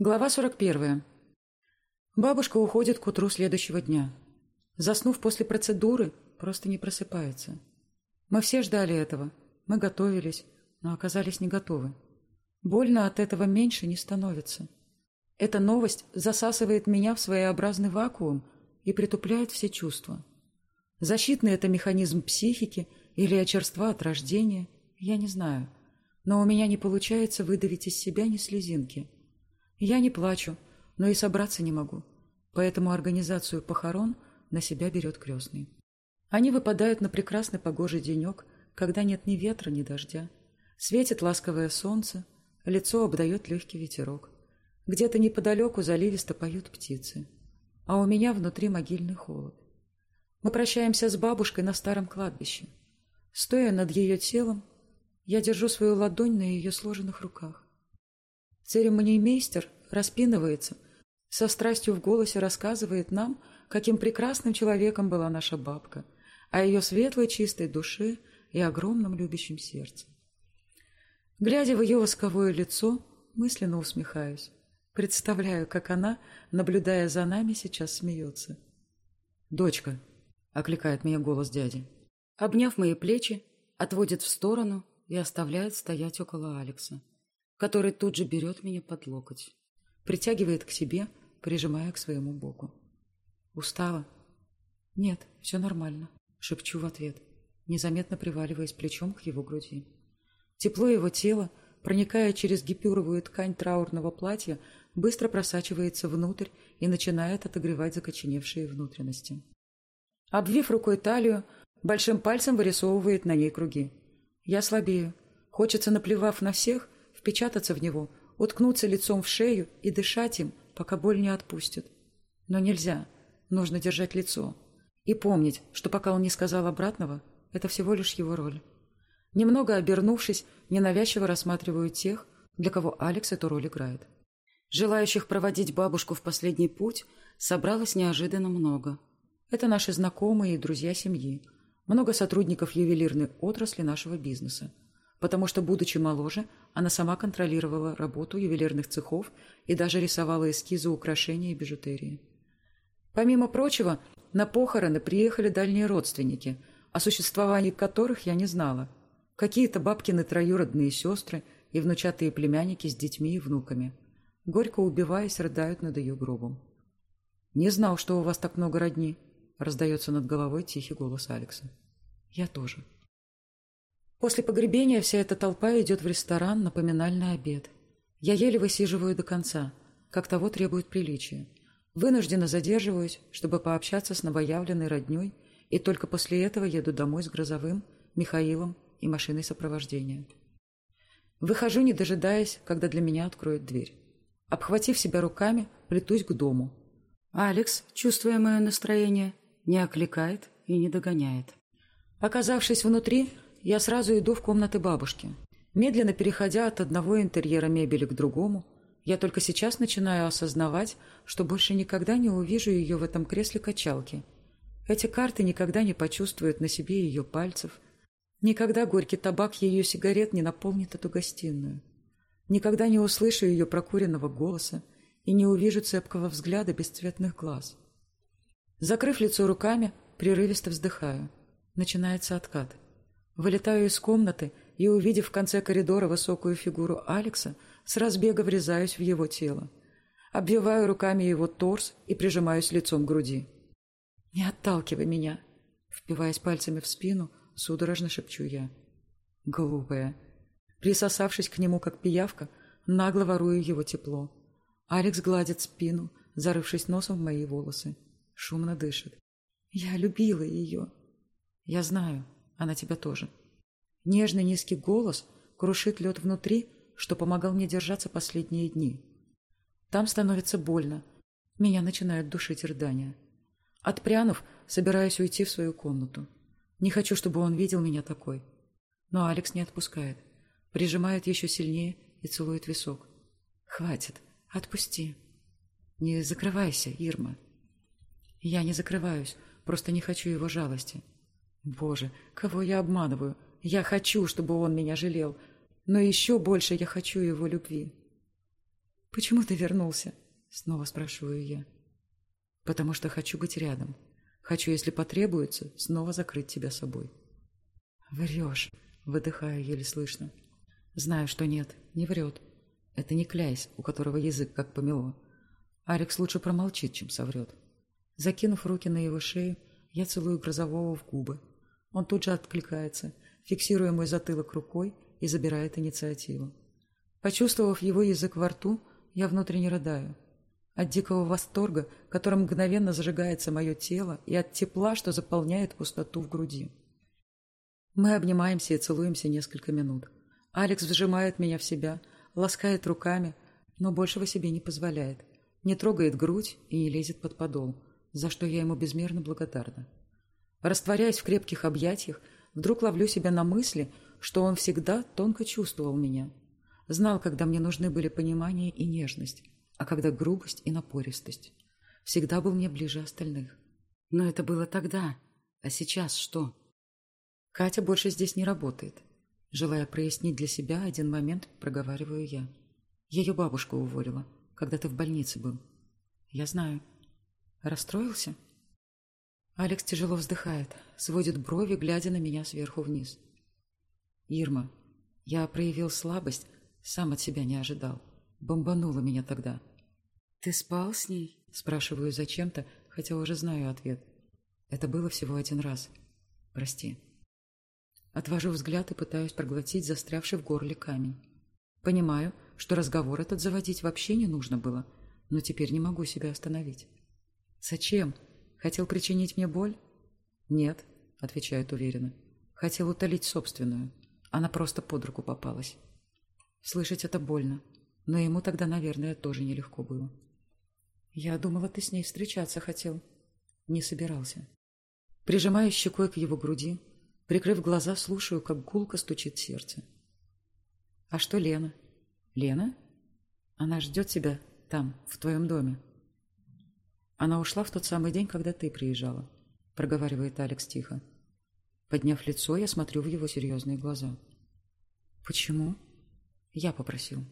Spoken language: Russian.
Глава 41. Бабушка уходит к утру следующего дня. Заснув после процедуры, просто не просыпается. Мы все ждали этого. Мы готовились, но оказались не готовы. Больно от этого меньше не становится. Эта новость засасывает меня в своеобразный вакуум и притупляет все чувства. Защитный это механизм психики или очерства от рождения, я не знаю. Но у меня не получается выдавить из себя ни слезинки. Я не плачу, но и собраться не могу. Поэтому организацию похорон на себя берет крестный. Они выпадают на прекрасный погожий денек, когда нет ни ветра, ни дождя. Светит ласковое солнце, лицо обдает легкий ветерок. Где-то неподалеку заливисто поют птицы. А у меня внутри могильный холод. Мы прощаемся с бабушкой на старом кладбище. Стоя над ее телом, я держу свою ладонь на ее сложенных руках. Церемониймейстер распинывается, со страстью в голосе рассказывает нам, каким прекрасным человеком была наша бабка, о ее светлой чистой душе и огромном любящем сердце. Глядя в ее восковое лицо, мысленно усмехаюсь. Представляю, как она, наблюдая за нами, сейчас смеется. «Дочка!» — окликает меня голос дяди. Обняв мои плечи, отводит в сторону и оставляет стоять около Алекса, который тут же берет меня под локоть. Притягивает к себе, прижимая к своему боку. «Устала?» «Нет, все нормально», — шепчу в ответ, незаметно приваливаясь плечом к его груди. Тепло его тела, проникая через гипюровую ткань траурного платья, быстро просачивается внутрь и начинает отогревать закоченевшие внутренности. Обвив рукой талию, большим пальцем вырисовывает на ней круги. Я слабею. Хочется, наплевав на всех, впечататься в него, уткнуться лицом в шею и дышать им, пока боль не отпустит. Но нельзя. Нужно держать лицо. И помнить, что пока он не сказал обратного, это всего лишь его роль. Немного обернувшись, ненавязчиво рассматриваю тех, для кого Алекс эту роль играет. Желающих проводить бабушку в последний путь собралось неожиданно много. Это наши знакомые и друзья семьи, много сотрудников ювелирной отрасли нашего бизнеса, потому что, будучи моложе, она сама контролировала работу ювелирных цехов и даже рисовала эскизы украшений и бижутерии. Помимо прочего, на похороны приехали дальние родственники, о существовании которых я не знала. Какие-то бабкины троюродные сестры и внучатые племянники с детьми и внуками – горько убиваясь, рыдают над ее гробом. «Не знал, что у вас так много родни», — раздается над головой тихий голос Алекса. «Я тоже». После погребения вся эта толпа идет в ресторан на поминальный обед. Я еле высиживаю до конца, как того требует приличие. Вынужденно задерживаюсь, чтобы пообщаться с новоявленной родней, и только после этого еду домой с Грозовым, Михаилом и машиной сопровождения. Выхожу, не дожидаясь, когда для меня откроют дверь. Обхватив себя руками, плетусь к дому. Алекс, чувствуя мое настроение, не окликает и не догоняет. Оказавшись внутри, я сразу иду в комнаты бабушки. Медленно переходя от одного интерьера мебели к другому, я только сейчас начинаю осознавать, что больше никогда не увижу ее в этом кресле качалки. Эти карты никогда не почувствуют на себе ее пальцев. Никогда горький табак ее сигарет не наполнит эту гостиную. Никогда не услышу ее прокуренного голоса и не увижу цепкого взгляда бесцветных глаз. Закрыв лицо руками, прерывисто вздыхаю. Начинается откат. Вылетаю из комнаты и, увидев в конце коридора высокую фигуру Алекса, с разбега врезаюсь в его тело. Обвиваю руками его торс и прижимаюсь лицом к груди. «Не отталкивай меня!» Впиваясь пальцами в спину, судорожно шепчу я. «Глупая!» Присосавшись к нему, как пиявка, нагло ворую его тепло. Алекс гладит спину, зарывшись носом в мои волосы. Шумно дышит. Я любила ее. Я знаю, она тебя тоже. Нежный низкий голос крушит лед внутри, что помогал мне держаться последние дни. Там становится больно. Меня начинают душить рыдания. Отпрянув, собираюсь уйти в свою комнату. Не хочу, чтобы он видел меня такой. Но Алекс не отпускает прижимает еще сильнее и целует висок. «Хватит, отпусти. Не закрывайся, Ирма». Я не закрываюсь, просто не хочу его жалости. Боже, кого я обманываю? Я хочу, чтобы он меня жалел, но еще больше я хочу его любви. «Почему ты вернулся?» — снова спрашиваю я. «Потому что хочу быть рядом. Хочу, если потребуется, снова закрыть тебя собой». «Врешь», — выдыхаю еле слышно. «Знаю, что нет, не врет. Это не кляйс, у которого язык как помело. Алекс лучше промолчит, чем соврет». Закинув руки на его шею, я целую Грозового в губы. Он тут же откликается, фиксируя мой затылок рукой и забирает инициативу. Почувствовав его язык во рту, я внутренне рыдаю. От дикого восторга, которым мгновенно зажигается мое тело, и от тепла, что заполняет пустоту в груди. Мы обнимаемся и целуемся несколько минут. Алекс вжимает меня в себя, ласкает руками, но большего себе не позволяет. Не трогает грудь и не лезет под подол, за что я ему безмерно благодарна. Растворяясь в крепких объятиях, вдруг ловлю себя на мысли, что он всегда тонко чувствовал меня. Знал, когда мне нужны были понимание и нежность, а когда грубость и напористость. Всегда был мне ближе остальных. Но это было тогда. А сейчас что? Катя больше здесь не работает. Желая прояснить для себя один момент, проговариваю я. Ее бабушка уволила, когда ты в больнице был. Я знаю. Расстроился? Алекс тяжело вздыхает, сводит брови, глядя на меня сверху вниз. Ирма, я проявил слабость, сам от себя не ожидал. Бомбануло меня тогда. «Ты спал с ней?» Спрашиваю зачем-то, хотя уже знаю ответ. Это было всего один раз. Прости. Отвожу взгляд и пытаюсь проглотить застрявший в горле камень. Понимаю, что разговор этот заводить вообще не нужно было, но теперь не могу себя остановить. «Зачем? Хотел причинить мне боль?» «Нет», — отвечает уверенно. «Хотел утолить собственную. Она просто под руку попалась». Слышать это больно, но ему тогда, наверное, тоже нелегко было. «Я думала, ты с ней встречаться хотел». Не собирался. Прижимаю щекой к его груди, Прикрыв глаза, слушаю, как гулко стучит сердце. «А что Лена?» «Лена? Она ждет тебя там, в твоем доме». «Она ушла в тот самый день, когда ты приезжала», — проговаривает Алекс тихо. Подняв лицо, я смотрю в его серьезные глаза. «Почему?» «Я попросил».